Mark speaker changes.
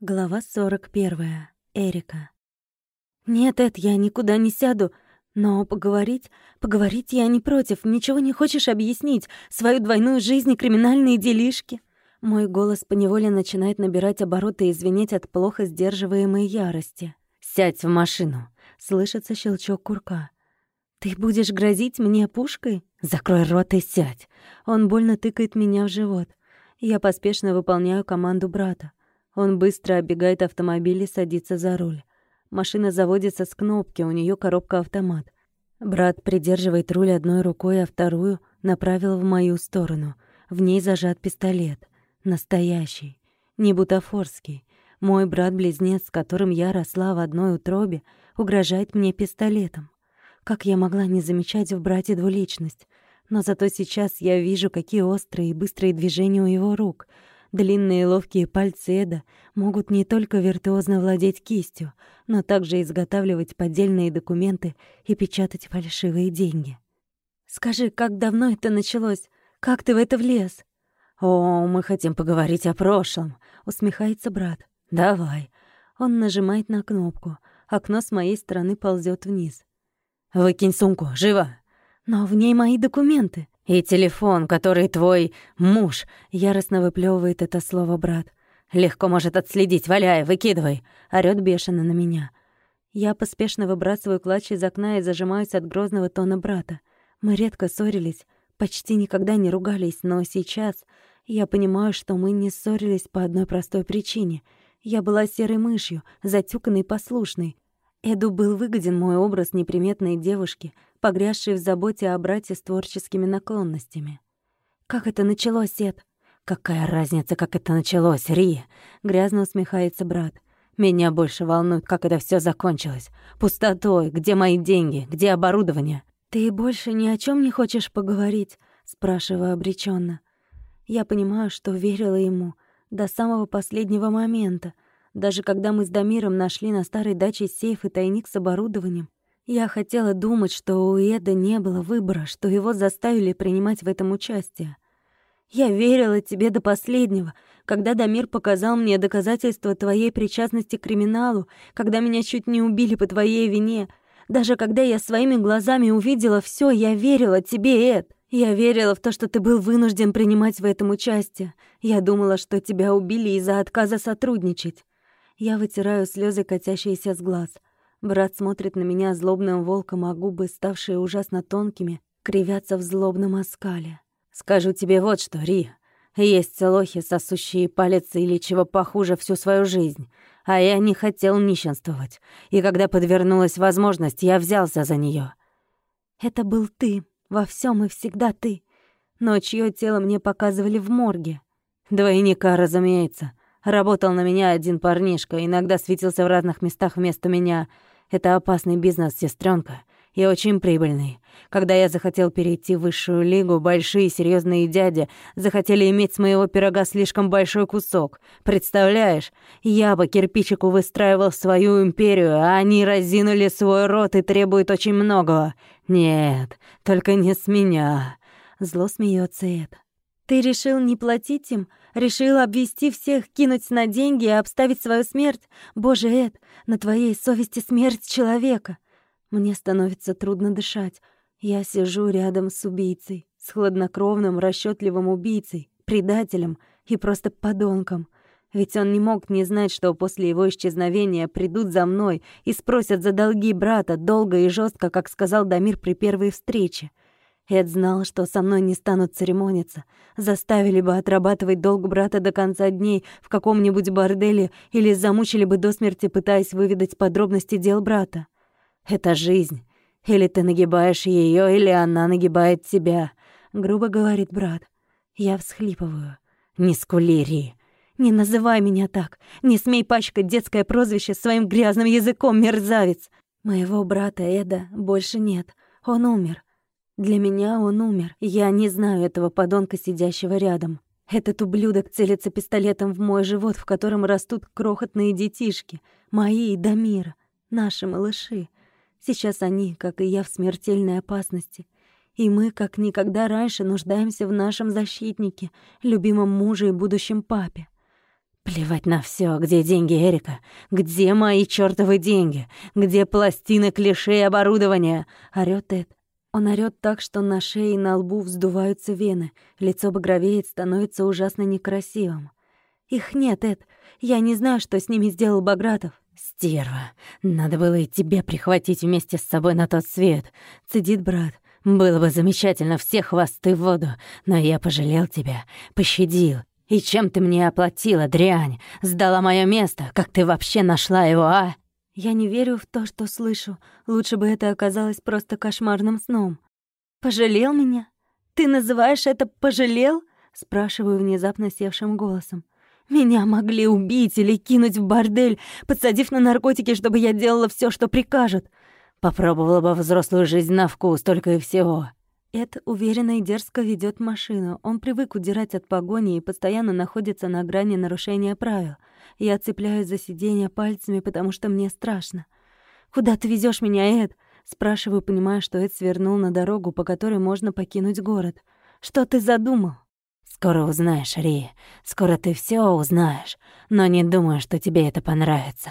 Speaker 1: Глава 41. Эрика. «Нет, Эд, я никуда не сяду. Но поговорить... Поговорить я не против. Ничего не хочешь объяснить? Свою двойную жизнь и криминальные делишки?» Мой голос поневоле начинает набирать обороты и звенеть от плохо сдерживаемой ярости. «Сядь в машину!» — слышится щелчок курка. «Ты будешь грозить мне пушкой? Закрой рот и сядь!» Он больно тыкает меня в живот. Я поспешно выполняю команду брата. Он быстро оббегает автомобиль и садится за руль. Машина заводится с кнопки, у нее коробка-автомат. Брат придерживает руль одной рукой, а вторую направил в мою сторону. В ней зажат пистолет. Настоящий. Не бутафорский. Мой брат-близнец, с которым я росла в одной утробе, угрожает мне пистолетом. Как я могла не замечать в брате двуличность? Но зато сейчас я вижу, какие острые и быстрые движения у его рук — Длинные ловкие пальцы Эда могут не только виртуозно владеть кистью, но также изготавливать поддельные документы и печатать фальшивые деньги. «Скажи, как давно это началось? Как ты в это влез?» «О, мы хотим поговорить о прошлом», — усмехается брат. «Давай». Он нажимает на кнопку. Окно с моей стороны ползет вниз. «Выкинь сумку, живо!» «Но в ней мои документы». «И телефон, который твой муж», — яростно выплевывает это слово брат. «Легко может отследить, валяй, выкидывай», — орёт бешено на меня. Я поспешно выбрасываю клатч из окна и зажимаюсь от грозного тона брата. Мы редко ссорились, почти никогда не ругались, но сейчас я понимаю, что мы не ссорились по одной простой причине. Я была серой мышью, затюканной и послушной. Эду был выгоден мой образ неприметной девушки, погрязшей в заботе о брате с творческими наклонностями. «Как это началось, Эд?» «Какая разница, как это началось, Ри?» — грязно усмехается брат. «Меня больше волнует, как это все закончилось. Пустотой, где мои деньги, где оборудование?» «Ты больше ни о чем не хочешь поговорить?» — спрашиваю обреченно. Я понимаю, что верила ему до самого последнего момента — даже когда мы с Дамиром нашли на старой даче сейф и тайник с оборудованием, я хотела думать, что у Эда не было выбора, что его заставили принимать в этом участие. Я верила тебе до последнего, когда Дамир показал мне доказательства твоей причастности к криминалу, когда меня чуть не убили по твоей вине. Даже когда я своими глазами увидела все, я верила тебе, Эд. Я верила в то, что ты был вынужден принимать в этом участие. Я думала, что тебя убили из-за отказа сотрудничать. Я вытираю слезы, катящиеся с глаз. Брат смотрит на меня злобным волком, а губы, ставшие ужасно тонкими, кривятся в злобном оскале. «Скажу тебе вот что, Ри. Есть лохи, сосущие палец или чего похуже всю свою жизнь. А я не хотел нищенствовать. И когда подвернулась возможность, я взялся за нее. «Это был ты. Во всем и всегда ты. Но чье тело мне показывали в морге?» «Двойника, разумеется. Работал на меня один парнишка, иногда светился в разных местах вместо меня. Это опасный бизнес, сестренка, и очень прибыльный. Когда я захотел перейти в высшую лигу, большие серьезные дяди захотели иметь с моего пирога слишком большой кусок. Представляешь, я по кирпичику выстраивал свою империю, а они разинули свой рот и требуют очень многого. Нет, только не с меня. Зло смеется Эд. Ты решил не платить им? Решил обвести всех, кинуть на деньги и обставить свою смерть? Боже, Эд, на твоей совести смерть человека. Мне становится трудно дышать. Я сижу рядом с убийцей, с хладнокровным, расчетливым убийцей, предателем и просто подонком. Ведь он не мог не знать, что после его исчезновения придут за мной и спросят за долги брата долго и жестко, как сказал Дамир при первой встрече. Эд знал, что со мной не станут церемониться, заставили бы отрабатывать долг брата до конца дней в каком-нибудь борделе или замучили бы до смерти, пытаясь выведать подробности дел брата. Это жизнь. Или ты нагибаешь ее, или она нагибает тебя, грубо говорит брат. Я всхлипываю. Не скули, Ри. Не называй меня так. Не смей пачкать детское прозвище своим грязным языком, мерзавец. Моего брата Эда больше нет. Он умер. Для меня он умер. Я не знаю этого подонка, сидящего рядом. Этот ублюдок целится пистолетом в мой живот, в котором растут крохотные детишки. Мои и Дамира. Наши малыши. Сейчас они, как и я, в смертельной опасности. И мы, как никогда раньше, нуждаемся в нашем защитнике, любимом муже и будущем папе. Плевать на все, где деньги Эрика? Где мои чёртовы деньги? Где пластины, клише и оборудование? Орёт Эд. Он орёт так, что на шее и на лбу вздуваются вены, лицо багровеет, становится ужасно некрасивым. Их нет, Эд. Я не знаю, что с ними сделал Багратов. «Стерва, надо было и тебе прихватить вместе с собой на тот свет», — цедит брат. «Было бы замечательно все хвосты в воду, но я пожалел тебя, пощадил. И чем ты мне оплатила, дрянь? Сдала мое место? Как ты вообще нашла его, а?» Я не верю в то, что слышу. Лучше бы это оказалось просто кошмарным сном. «Пожалел меня? Ты называешь это «пожалел»?» — спрашиваю внезапно севшим голосом. Меня могли убить или кинуть в бордель, подсадив на наркотики, чтобы я делала все, что прикажут. Попробовала бы взрослую жизнь на вкус, только и всего. Эд уверенно и дерзко ведет машину. Он привык удирать от погони и постоянно находится на грани нарушения правил. Я цепляюсь за сиденье пальцами, потому что мне страшно. «Куда ты везешь меня, Эд?» Спрашиваю, понимая, что Эд свернул на дорогу, по которой можно покинуть город. «Что ты задумал?» «Скоро узнаешь, Ри. Скоро ты все узнаешь. Но не думаю, что тебе это понравится».